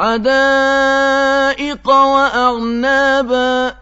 حَدَائِقَ وَأَعْنَابًا